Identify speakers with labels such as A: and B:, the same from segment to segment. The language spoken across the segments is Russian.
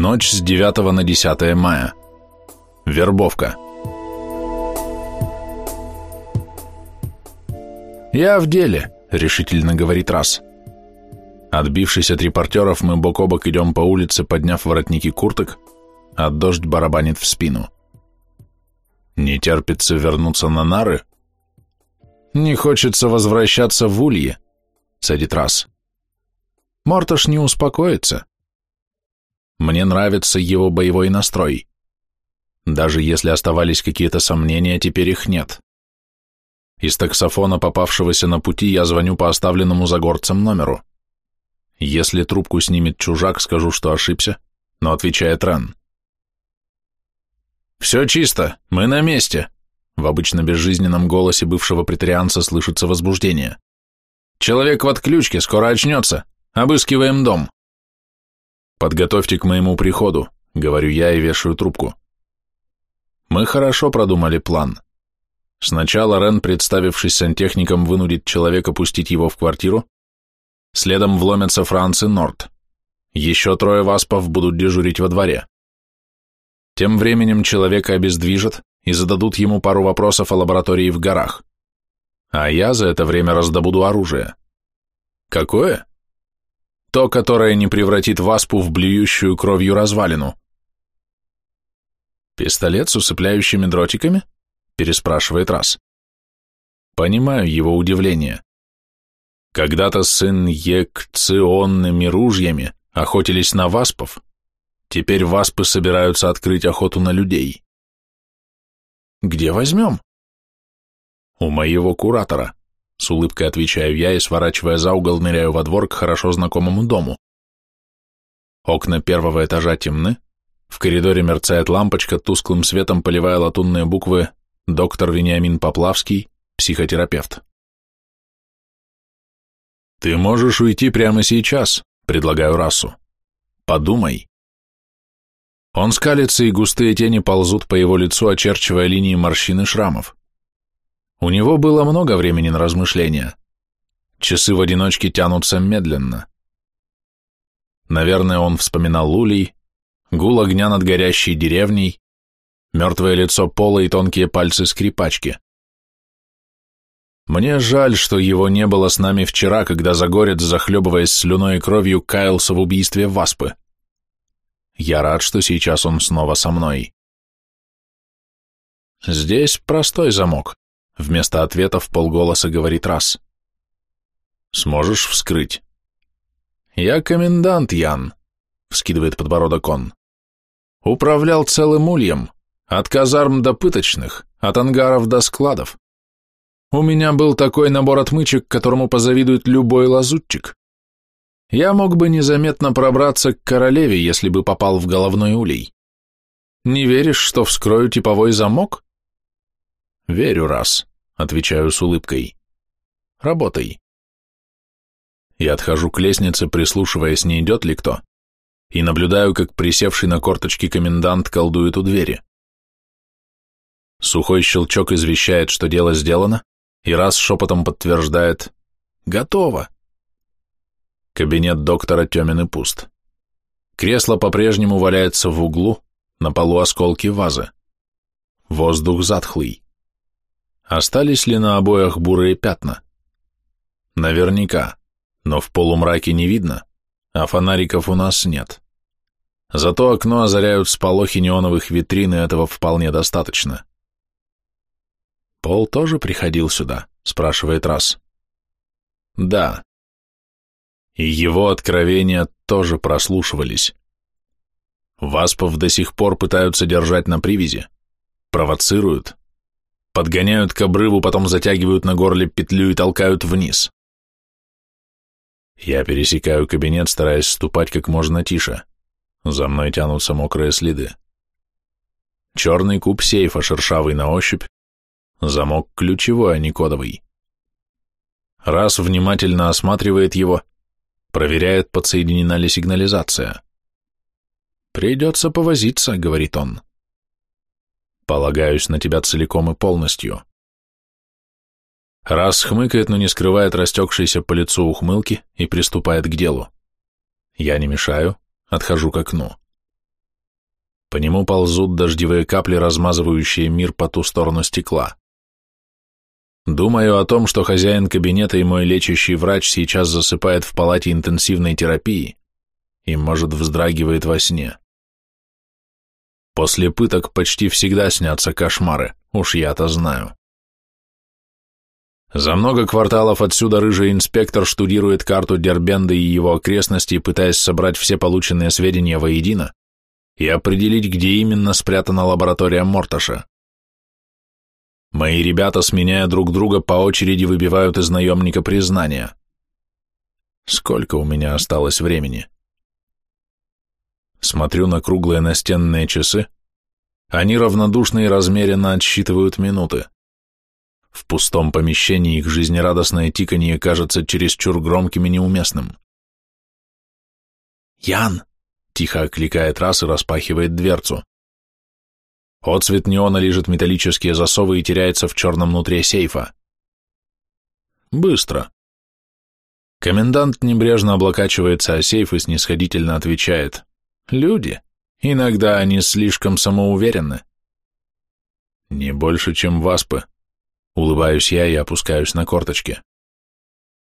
A: Ночь с 9 на 10 мая. Вербовка. «Я в деле», — решительно говорит Расс. Отбившись от репортеров, мы бок о бок идем по улице, подняв воротники курток, а дождь барабанит в спину. Не терпится вернуться на нары? Не хочется возвращаться в улье, садит Расс. Мортош не успокоится. Мне нравится его боевой настрой. Даже если оставались какие-то сомнения, теперь их нет. Из таксофона, попавшегося на пути, я звоню по оставленному за горцем номеру. Если трубку снимет чужак, скажу, что ошибся, но отвечает Рен. «Все чисто, мы на месте», — в обычно безжизненном голосе бывшего претарианца слышится возбуждение. «Человек в отключке, скоро очнется. Обыскиваем дом». «Подготовьте к моему приходу», — говорю я и вешаю трубку. Мы хорошо продумали план. Сначала Рен, представившись сантехником, вынудит человека пустить его в квартиру, следом вломятся Франц и Норт. Еще трое васпов будут дежурить во дворе. Тем временем человека обездвижат и зададут ему пару вопросов о лаборатории в горах. А я за это время раздобуду оружие. Какое? То, которое не превратит васпу в блюющую кровью развалину. Пистолет с усыпляющими дротиками? Переспрашивает раз. Понимаю его удивление. Когда-то сын екционными ружьями охотились на васпов, теперь васпы собираются открыть охоту на людей. Где возьмем? У моего куратора. С улыбкой отвечаю я и, сворачивая за угол, ныряю во двор к хорошо знакомому дому. Окна первого этажа темны, в коридоре мерцает лампочка, тусклым светом поливая латунные буквы «Доктор Вениамин Поплавский, психотерапевт». «Ты можешь уйти прямо сейчас», — предлагаю расу. «Подумай». Он скалится, и густые тени ползут по его лицу, очерчивая линии морщин и шрамов. У него было много времени на размышления. Часы в одиночке тянутся медленно. Наверное, он вспоминал Лулей, гул огня над горящей деревней, мертвое лицо Пола и тонкие пальцы скрипачки. Мне жаль, что его не было с нами вчера, когда Загорец, захлебываясь слюной и кровью, каялся в убийстве Васпы. Я рад, что сейчас он снова со мной. Здесь простой замок. Вместо ответа в полголоса говорит раз. «Сможешь вскрыть?» «Я комендант, Ян», — вскидывает подбородок он. «Управлял целым ульем, от казарм до пыточных, от ангаров до складов. У меня был такой набор отмычек, которому позавидует любой лазутчик. Я мог бы незаметно пробраться к королеве, если бы попал в головной улей. Не веришь, что вскрою типовой замок? Верю раз отвечаю с улыбкой. Работай. Я отхожу к лестнице, прислушиваясь, не идет ли кто, и наблюдаю, как присевший на корточки комендант колдует у двери. Сухой щелчок извещает, что дело сделано, и раз шепотом подтверждает «Готово». Кабинет доктора темен и пуст. Кресло по-прежнему валяется в углу, на полу осколки вазы. Воздух затхлый. Остались ли на обоях бурые пятна? Наверняка, но в полумраке не видно, а фонариков у нас нет. Зато окно озаряют сполохи неоновых витрин, и этого вполне достаточно. Пол тоже приходил сюда, спрашивает раз. Да. И его откровения тоже прослушивались. Васпов до сих пор пытаются держать на привязи, провоцируют, подгоняют к обрыву, потом затягивают на горле петлю и толкают вниз. Я пересекаю кабинет, стараясь ступать как можно тише. За мной тянутся мокрые следы. Черный куб сейфа, шершавый на ощупь, замок ключевой, а не кодовый. Раз внимательно осматривает его, проверяет, подсоединена ли сигнализация. «Придется повозиться», — говорит он. Полагаюсь на тебя целиком и полностью. Раз хмыкает, но не скрывает растекшейся по лицу ухмылки и приступает к делу. Я не мешаю, отхожу к окну. По нему ползут дождевые капли, размазывающие мир по ту сторону стекла. Думаю о том, что хозяин кабинета и мой лечащий врач сейчас засыпает в палате интенсивной терапии и, может, вздрагивает во сне. После пыток почти всегда снятся кошмары, уж я-то знаю. За много кварталов отсюда рыжий инспектор штудирует карту Дербенда и его окрестностей, пытаясь собрать все полученные сведения воедино и определить, где именно спрятана лаборатория Морташа. Мои ребята, сменяя друг друга, по очереди выбивают из наемника признания. Сколько у меня осталось времени? Смотрю на круглые настенные часы. Они равнодушно и размеренно отсчитывают минуты. В пустом помещении их жизнерадостное тиканье кажется чересчур громким и неуместным. «Ян!» — тихо окликает раз и распахивает дверцу. Отцвет неона лежит металлические засовы и теряется в черном внутри сейфа. Быстро. Комендант небрежно облокачивается о сейф и снисходительно отвечает. Люди. Иногда они слишком самоуверенны. Не больше, чем васпы. Улыбаюсь я и опускаюсь на корточки.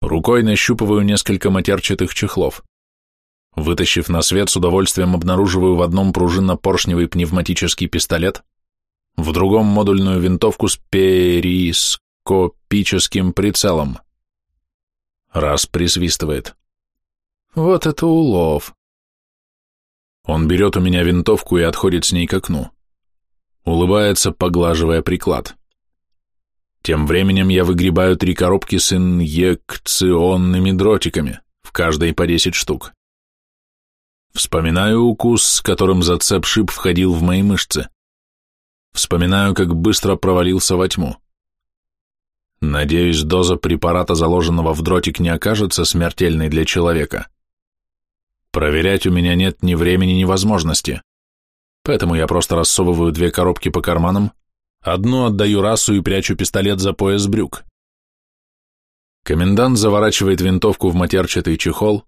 A: Рукой нащупываю несколько матерчатых чехлов. Вытащив на свет, с удовольствием обнаруживаю в одном пружинно-поршневый пневматический пистолет, в другом модульную винтовку с перископическим прицелом. Раз присвистывает. Вот это улов. Он берет у меня винтовку и отходит с ней к окну. Улыбается, поглаживая приклад. Тем временем я выгребаю три коробки с инъекционными дротиками, в каждой по десять штук. Вспоминаю укус, с которым зацеп-шип входил в мои мышцы. Вспоминаю, как быстро провалился во тьму. Надеюсь, доза препарата, заложенного в дротик, не окажется смертельной для человека. Проверять у меня нет ни времени, ни возможности. Поэтому я просто рассовываю две коробки по карманам, одну отдаю расу и прячу пистолет за пояс брюк. Комендант заворачивает винтовку в матерчатый чехол,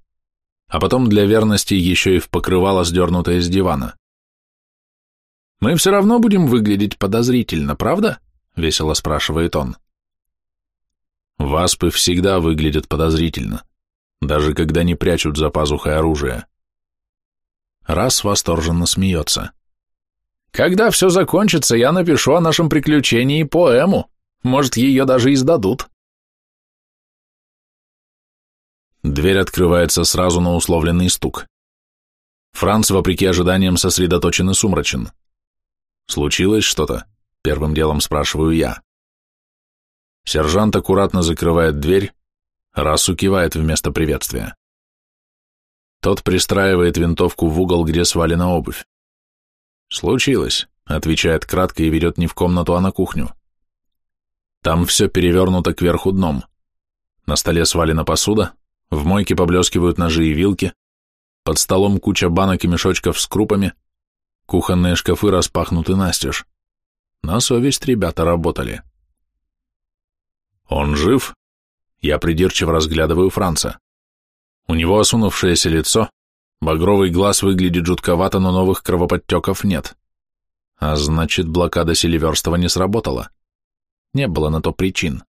A: а потом для верности еще и в покрывало, сдернутое с дивана. «Мы все равно будем выглядеть подозрительно, правда?» — весело спрашивает он. Васпы всегда выглядят подозрительно, даже когда не прячут за пазухой оружие. Раз восторженно смеется. «Когда все закончится, я напишу о нашем приключении поэму. Может, ее даже издадут». Дверь открывается сразу на условленный стук. Франц, вопреки ожиданиям, сосредоточен и сумрачен. «Случилось что-то?» — первым делом спрашиваю я. Сержант аккуратно закрывает дверь, Расу кивает вместо приветствия. Тот пристраивает винтовку в угол, где свалена обувь. «Случилось», — отвечает кратко и ведет не в комнату, а на кухню. Там все перевернуто кверху дном. На столе свалена посуда, в мойке поблескивают ножи и вилки, под столом куча банок и мешочков с крупами, кухонные шкафы распахнуты настежь. На совесть ребята работали. Он жив? Я придирчиво разглядываю Франца. У него осунувшееся лицо, багровый глаз выглядит жутковато, но новых кровоподтеков нет. А значит, блокада Селиверстова не сработала. Не было на то причин.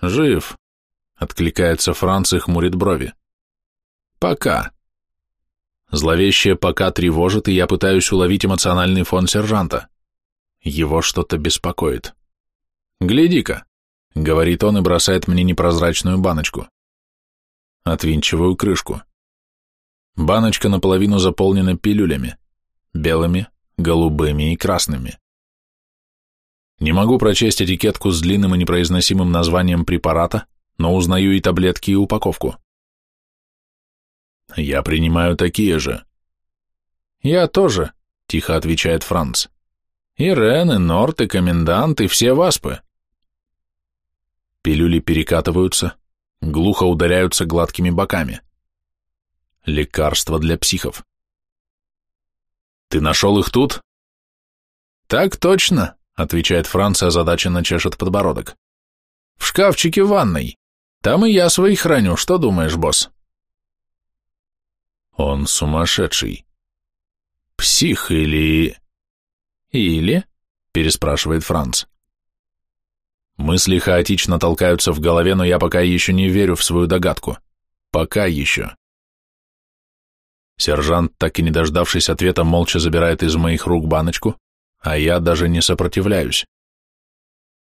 A: Жив, Откликается Франц и хмурит брови. Пока. Зловещее пока тревожит, и я пытаюсь уловить эмоциональный фон сержанта. Его что-то беспокоит. «Гляди-ка», — говорит он и бросает мне непрозрачную баночку. Отвинчиваю крышку. Баночка наполовину заполнена пилюлями, белыми, голубыми и красными. Не могу прочесть этикетку с длинным и непроизносимым названием препарата, но узнаю и таблетки, и упаковку. Я принимаю такие же. Я тоже, тихо отвечает Франц. И Рен, и Норт, и Комендант, и все васпы. Пилюли перекатываются, глухо ударяются гладкими боками. Лекарство для психов. Ты нашел их тут? Так точно, отвечает Франц и озадаченно чешет подбородок. В шкафчике в ванной. Там и я своих храню, что думаешь, босс? Он сумасшедший. Псих или...
B: Или? Переспрашивает Франц.
A: Мысли хаотично толкаются в голове, но я пока еще не верю в свою догадку. Пока еще. Сержант, так и не дождавшись ответа, молча забирает из моих рук баночку, а я даже не сопротивляюсь.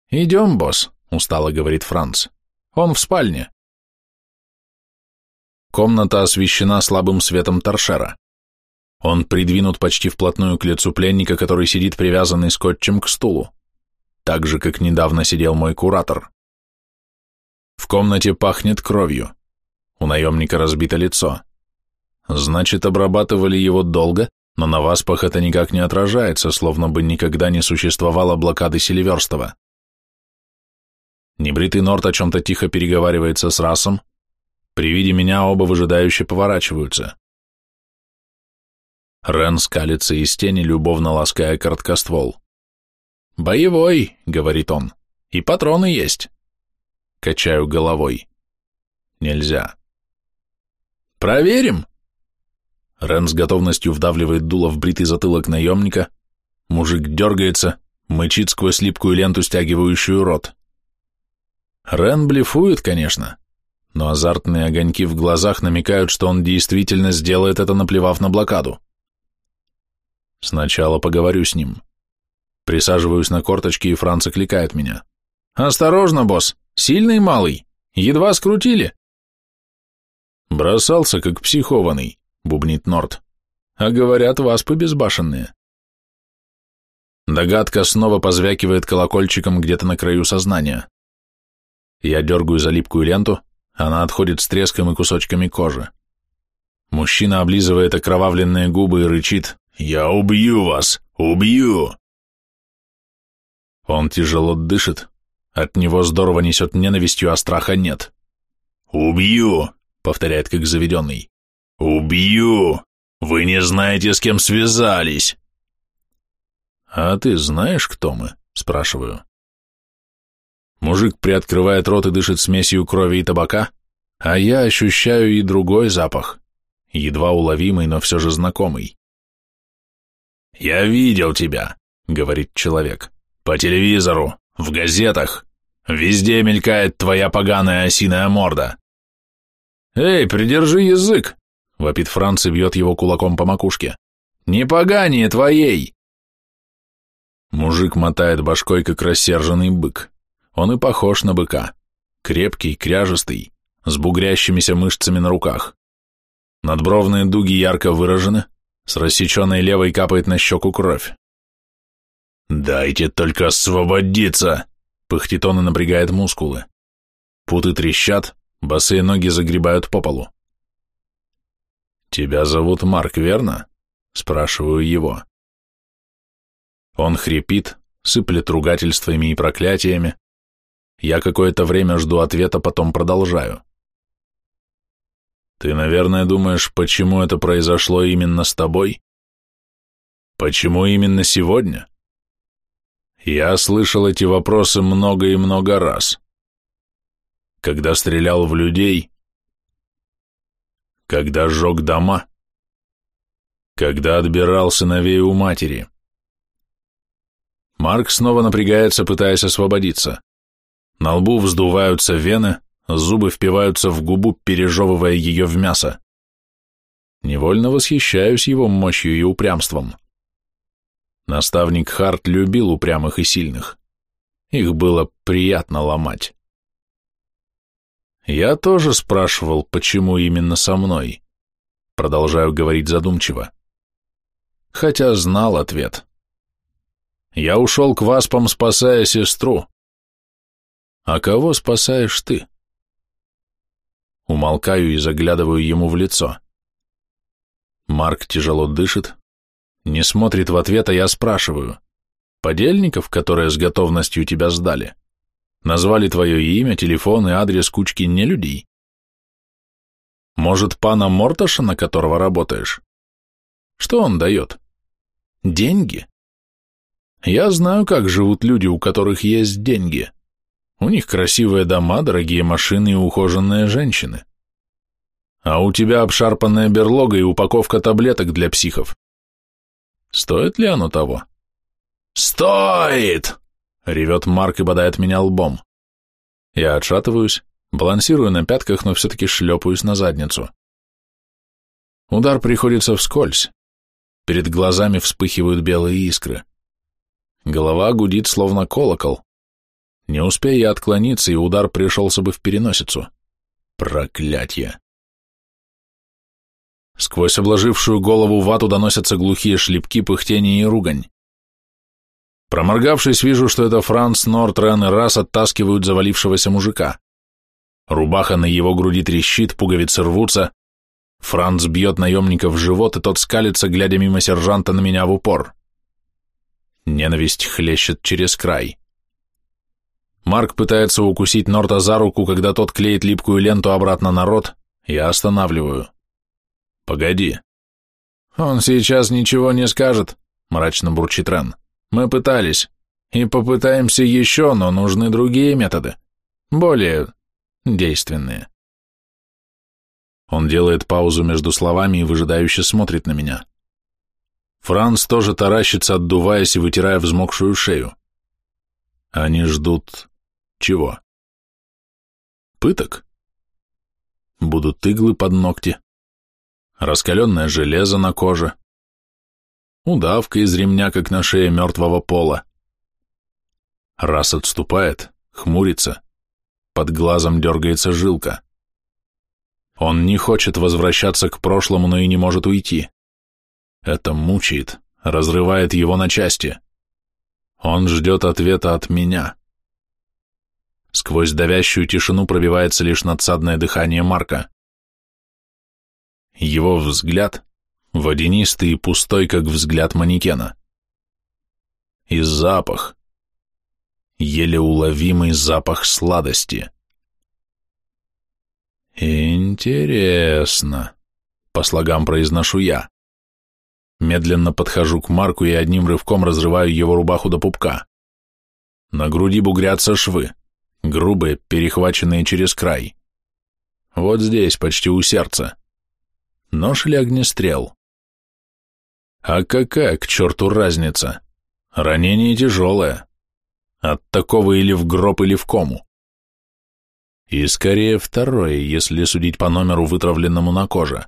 B: «Идем, босс», — устало говорит Франц. «Он в спальне».
A: Комната освещена слабым светом торшера. Он придвинут почти вплотную к лицу пленника, который сидит привязанный скотчем к стулу, так же, как недавно сидел мой куратор. В комнате пахнет кровью. У наемника разбито лицо. Значит, обрабатывали его долго, но на васпах это никак не отражается, словно бы никогда не существовало блокады Селиверстова. Небритый Норт о чем-то тихо переговаривается с расом. При виде меня оба выжидающе поворачиваются. Рен скалится из тени, любовно лаская короткоствол. «Боевой», — говорит он, — «и патроны есть». Качаю головой. «Нельзя».
B: «Проверим»,
A: Рен с готовностью вдавливает дуло в бритый затылок наемника. Мужик дергается, мычит сквозь липкую ленту, стягивающую рот. Рен блефует, конечно, но азартные огоньки в глазах намекают, что он действительно сделает это, наплевав на блокаду. Сначала поговорю с ним. Присаживаюсь на корточки, и Франц окликает меня. «Осторожно, босс! Сильный малый! Едва скрутили!» Бросался, как психованный. — бубнит Норт. «А говорят, васпы безбашенные». Догадка снова позвякивает колокольчиком где-то на краю сознания. Я дергаю за липкую ленту, она отходит с треском и кусочками кожи. Мужчина облизывает окровавленные губы и рычит «Я убью вас! Убью!» Он тяжело дышит, от него здорово несет ненавистью, а страха нет. «Убью!» — повторяет как заведенный. «Убью! Вы не знаете, с кем связались!» «А ты знаешь, кто мы?» — спрашиваю. Мужик приоткрывает рот и дышит смесью крови и табака, а я ощущаю и другой запах, едва уловимый, но все же знакомый. «Я видел тебя», — говорит человек, — «по телевизору, в газетах, везде мелькает твоя поганая осиная морда». «Эй, придержи язык!» — вопит Франц и бьет его кулаком по макушке. «Не поганее твоей!» Мужик мотает башкой, как рассерженный бык. Он и похож на быка. Крепкий, кряжестый, с бугрящимися мышцами на руках. Надбровные дуги ярко выражены, с рассеченной левой капает на щеку кровь. «Дайте только освободиться!» — пыхтит он и напрягает мускулы. Путы трещат, босые ноги загребают по полу. «Тебя зовут Марк, верно?» — спрашиваю его. Он хрипит, сыплет ругательствами и проклятиями. Я какое-то время жду ответа, потом продолжаю. «Ты, наверное, думаешь, почему это произошло именно с тобой? Почему именно сегодня?» Я слышал эти вопросы много и много раз. Когда стрелял в людей, когда сжег дома, когда отбирал сыновей у матери. Марк снова напрягается, пытаясь освободиться. На лбу вздуваются вены, зубы впиваются в губу, пережевывая ее в мясо. Невольно восхищаюсь его мощью и упрямством. Наставник Харт любил упрямых и сильных. Их было приятно ломать. Я тоже спрашивал, почему именно со мной. Продолжаю говорить задумчиво. Хотя знал ответ. Я ушел к васпам, спасая сестру. А кого спасаешь ты? Умолкаю и заглядываю ему в лицо. Марк тяжело дышит, не смотрит в ответ, а я спрашиваю. Подельников, которые с готовностью тебя сдали? Назвали твое имя, телефон и адрес кучки нелюдей? Может, пана Морташа, на которого работаешь? Что он дает? Деньги? Я знаю, как живут люди, у которых есть деньги. У них красивые дома, дорогие машины и ухоженные женщины. А у тебя обшарпанная берлога и упаковка таблеток для психов. Стоит ли оно того? «Стоит!» — ревет Марк и бодает меня лбом. Я отшатываюсь, балансирую на пятках, но все-таки шлепаюсь на задницу. Удар приходится вскользь. Перед глазами вспыхивают белые искры. Голова гудит, словно колокол. Не успея я отклониться, и удар пришелся бы в переносицу. Проклятье! Сквозь обложившую голову вату доносятся глухие шлепки, пыхтение и ругань. Проморгавшись, вижу, что это Франц, Нортрен и Расс оттаскивают завалившегося мужика. Рубаха на его груди трещит, пуговицы рвутся. Франц бьет наемника в живот, и тот скалится, глядя мимо сержанта на меня в упор. Ненависть хлещет через край. Марк пытается укусить Норта за руку, когда тот клеит липкую ленту обратно на рот, я останавливаю. «Погоди». «Он сейчас ничего не скажет», — мрачно бурчит Рен. «Мы пытались. И попытаемся еще, но нужны другие методы. Более действенные». Он делает паузу между словами и выжидающе смотрит на меня. Франц тоже таращится, отдуваясь и вытирая взмокшую шею. Они ждут... чего? Пыток? Будут иглы под ногти, раскаленное железо на коже, удавка из ремня, как на шее мертвого пола. Раз отступает, хмурится, под глазом дергается жилка. Он не хочет возвращаться к прошлому, но и не может уйти. Это мучает, разрывает его на части. Он ждет ответа от меня. Сквозь давящую тишину пробивается лишь надсадное дыхание Марка. Его взгляд водянистый и пустой, как взгляд манекена. И запах. Еле уловимый запах сладости. «Интересно», — по слогам произношу я. Медленно подхожу к Марку и одним рывком разрываю его рубаху до пупка. На груди бугрятся швы, грубые, перехваченные через край. Вот здесь, почти у сердца. Нож или огнестрел? А какая к черту разница? Ранение тяжелое. От такого или в гроб, или в кому. И скорее второе, если судить по номеру, вытравленному на коже.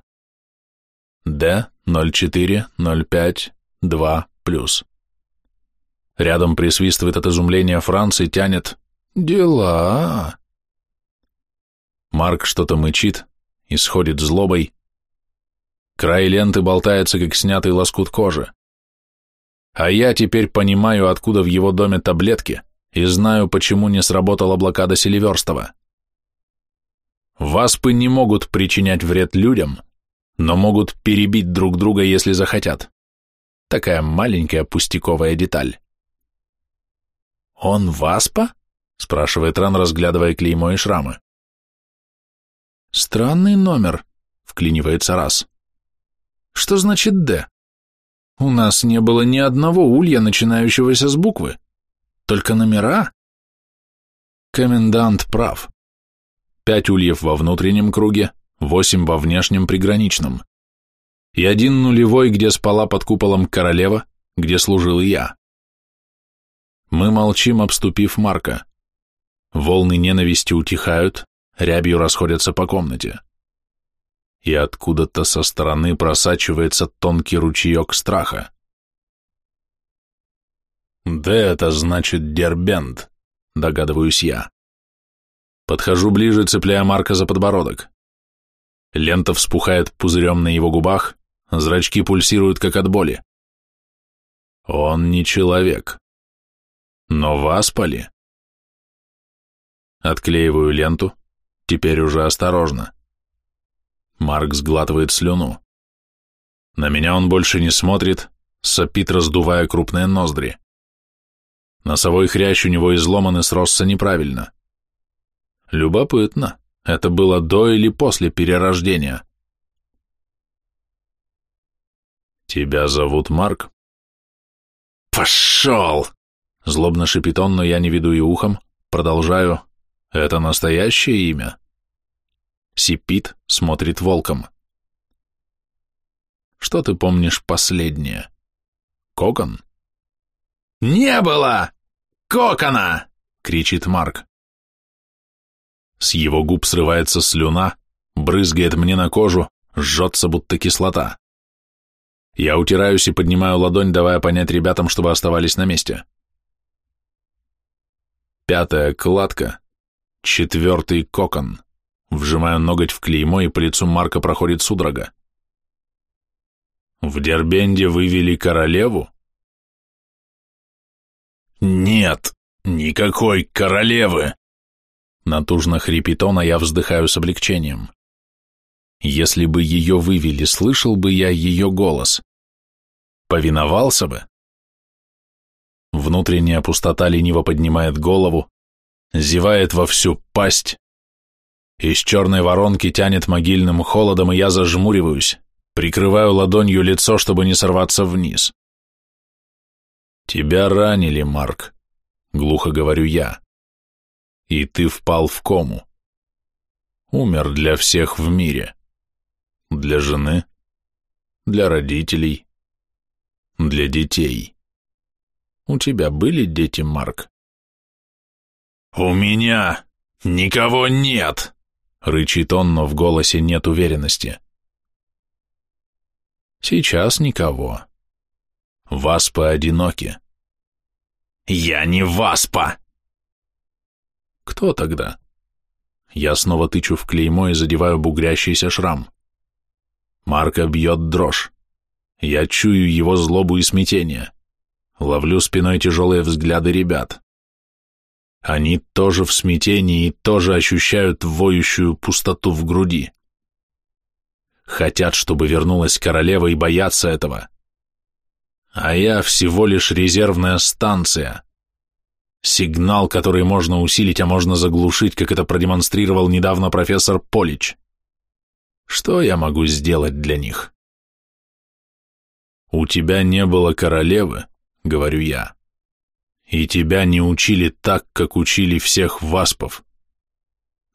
A: Д 0405 2 плюс. Рядом присвистывает от изумления Франц и тянет «Дела!». Марк что-то мычит, исходит злобой, Край ленты болтается, как снятый лоскут кожи. А я теперь понимаю, откуда в его доме таблетки, и знаю, почему не сработала блокада Селиверстова. Васпы не могут причинять вред людям, но могут перебить друг друга, если захотят. Такая маленькая пустяковая деталь. «Он васпа?» — спрашивает Ран, разглядывая клеймо и шрамы. «Странный номер», — вклинивается раз. Что значит «Д»? У нас не было ни одного улья, начинающегося с буквы. Только номера. Комендант прав. Пять ульев во внутреннем круге, восемь во внешнем приграничном. И один нулевой, где спала под куполом королева, где служил и я. Мы молчим, обступив Марка. Волны ненависти утихают, рябью расходятся по комнате и откуда-то со стороны просачивается тонкий ручеек страха. «Да это значит Дербент», — догадываюсь я. Подхожу ближе, цепляя Марка за подбородок. Лента вспухает пузырем на его губах, зрачки пульсируют, как от боли. Он не человек. Но васпали. Отклеиваю ленту, теперь уже осторожно. Марк сглатывает слюну. На меня он больше не смотрит, сопит, раздувая крупные ноздри. Носовой хрящ у него изломан и сросся неправильно. Любопытно, это было до или после перерождения? Тебя зовут Марк? Пошел! Злобно шипит он, но я не веду и ухом, продолжаю. Это настоящее имя? Сипит, смотрит волком. Что ты помнишь последнее? Кокон? «Не было! Кокона!» — кричит Марк. С его губ срывается слюна, брызгает мне на кожу, жжется будто кислота. Я утираюсь и поднимаю ладонь, давая понять ребятам, чтобы оставались на месте. Пятая кладка, четвертый кокон. Вжимаю ноготь в клеймо, и по лицу Марка проходит судорога. В Дербенде вывели королеву? Нет, никакой королевы. Натужно хрипит он, а я вздыхаю с облегчением. Если бы ее вывели, слышал бы я ее голос. Повиновался бы. Внутренняя пустота лениво поднимает голову, зевает во всю пасть. Из черной воронки тянет могильным холодом, и я зажмуриваюсь, прикрываю ладонью лицо, чтобы не сорваться вниз. «Тебя ранили, Марк», — глухо говорю я. «И ты впал в кому. Умер для всех в мире. Для жены, для родителей, для детей. У тебя были дети, Марк?» «У меня никого нет!» — рычит он, но в голосе нет уверенности. «Сейчас никого. Васпы одиноки». «Я не Васпа!» «Кто тогда?» Я снова тычу в клеймо и задеваю бугрящийся шрам. Марка бьет дрожь. Я чую его злобу и смятение. Ловлю спиной тяжелые взгляды ребят. Они тоже в смятении и тоже ощущают воющую пустоту в груди. Хотят, чтобы вернулась королева и боятся этого. А я всего лишь резервная станция. Сигнал, который можно усилить, а можно заглушить, как это продемонстрировал недавно профессор Полич. Что я могу сделать для них? У тебя не было королевы, говорю я. И тебя не учили так, как учили всех васпов.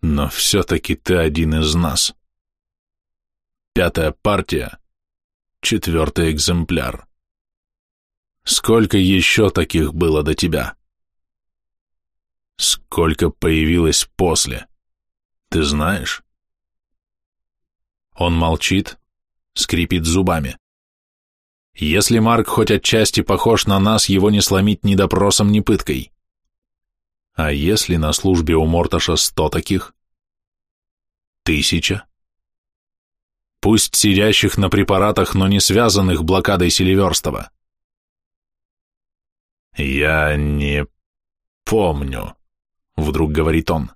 A: Но все-таки ты один из нас. Пятая партия, четвертый экземпляр. Сколько еще таких было до тебя? Сколько появилось после? Ты знаешь? Он молчит, скрипит зубами. Если Марк хоть отчасти похож на нас, его не сломить ни допросом, ни пыткой. А если на службе у Морташа сто таких? Тысяча? Пусть сидящих на препаратах, но не связанных блокадой Селиверстова. «Я не помню», — вдруг говорит он.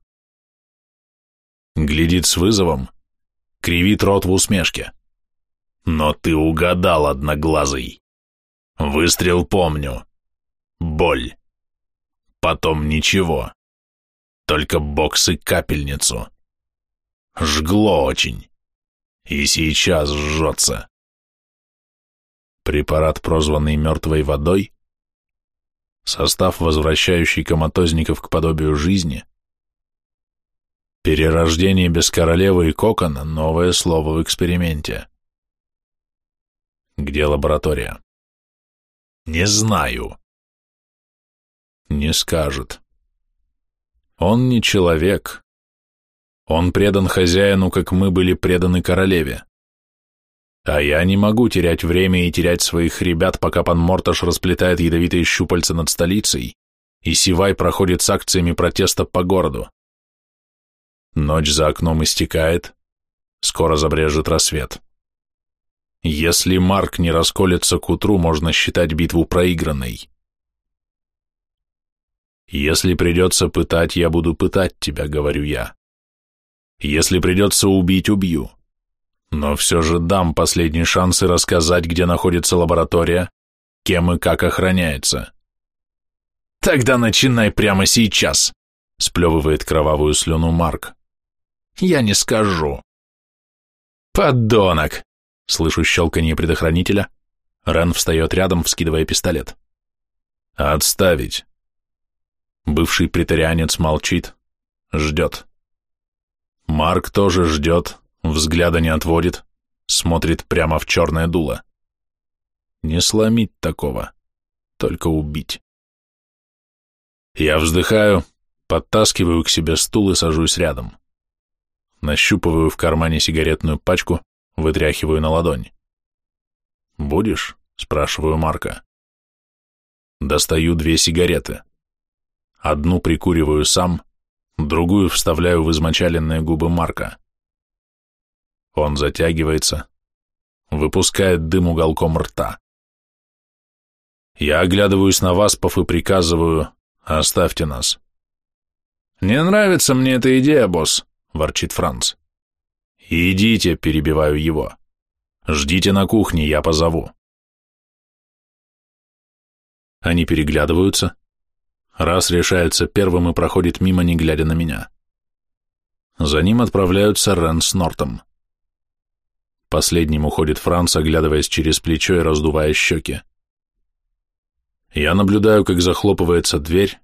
A: Глядит с вызовом, кривит рот в усмешке. Но ты угадал, одноглазый. Выстрел помню. Боль. Потом ничего. Только бокс и капельницу. Жгло очень. И сейчас жжется. Препарат, прозванный мертвой водой, состав, возвращающий коматозников к подобию жизни, перерождение без королевы и кокона — новое слово в эксперименте. Где лаборатория? Не знаю. Не скажет. Он не человек. Он предан хозяину, как мы были преданы королеве. А я не могу терять время и терять своих ребят, пока пан Морташ расплетает ядовитые щупальца над столицей, и Сивай проходит с акциями протеста по городу. Ночь за окном истекает, скоро забрежет рассвет. Если Марк не расколется к утру, можно считать битву проигранной. Если придется пытать, я буду пытать тебя, говорю я. Если придется убить, убью. Но все же дам последний шанс и рассказать, где находится лаборатория, кем и как охраняется. Тогда начинай прямо сейчас, сплевывает кровавую слюну Марк. Я не скажу. Подонок, Слышу щелканье предохранителя. Рен встает рядом, вскидывая пистолет. «Отставить!» Бывший претарианец молчит, ждет. Марк тоже ждет, взгляда не отводит, смотрит прямо в черное дуло. Не сломить такого. только убить. Я вздыхаю, подтаскиваю к себе стул и сажусь рядом. Нащупываю в кармане сигаретную пачку, вытряхиваю на ладонь. «Будешь?» — спрашиваю Марка. Достаю две сигареты. Одну прикуриваю сам, другую вставляю в измочаленные губы Марка. Он затягивается, выпускает дым уголком рта. Я оглядываюсь на Васпов и приказываю «Оставьте нас». «Не нравится мне эта идея, босс», — ворчит Франц. «Идите», — перебиваю его. «Ждите на кухне, я позову». Они переглядываются. Раз решается первым и проходит мимо, не глядя на меня. За ним отправляются Рен с Нортом. Последним уходит Франц, оглядываясь через плечо и раздувая щеки. Я наблюдаю, как захлопывается дверь,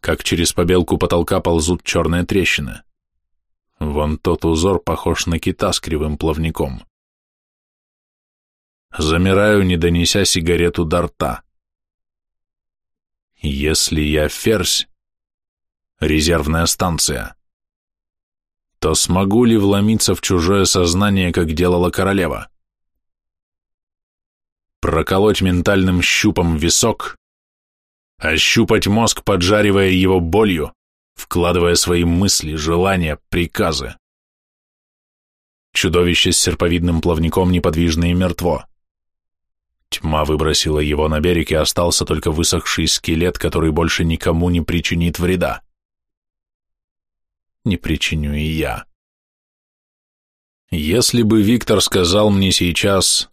A: как через побелку потолка ползут черные трещины. Вон тот узор похож на кита с кривым плавником. Замираю, не донеся сигарету до рта. Если я ферзь, резервная станция, то смогу ли вломиться в чужое сознание, как делала королева? Проколоть ментальным щупом висок, ощупать мозг, поджаривая его болью, вкладывая свои мысли, желания, приказы. Чудовище с серповидным плавником неподвижно и мертво. Тьма выбросила его на берег, и остался только высохший скелет, который больше никому не причинит вреда не причиню и я. Если бы Виктор сказал мне сейчас,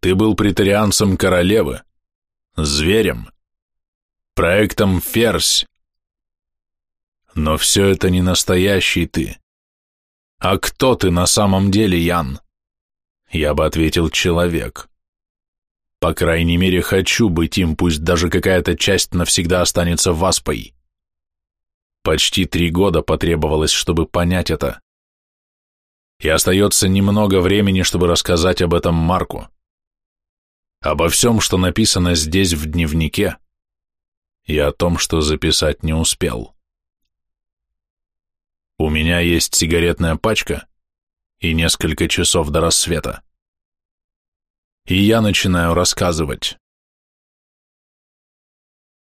A: ты был претарианцем королевы, зверем, проектом «Ферзь», но все это не настоящий ты. А кто ты на самом деле, Ян? Я бы ответил «человек». По крайней мере, хочу быть им, пусть даже какая-то часть навсегда останется васпой. Почти три года потребовалось, чтобы понять это. И остается немного времени, чтобы рассказать об этом Марку. Обо всем, что написано здесь в дневнике, и о том, что записать не успел. У меня есть сигаретная пачка и несколько часов до рассвета. И я начинаю рассказывать.